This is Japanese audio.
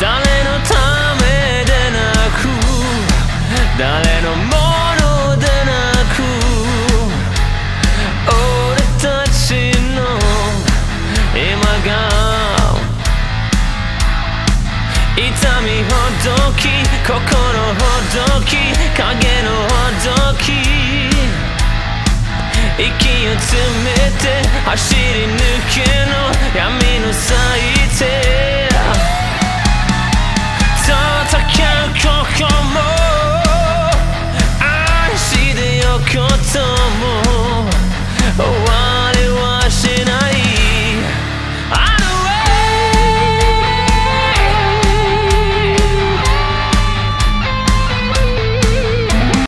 誰のためでなく誰のも今が痛みほどき心ほどき影のほどき息を詰めて走り抜けの闇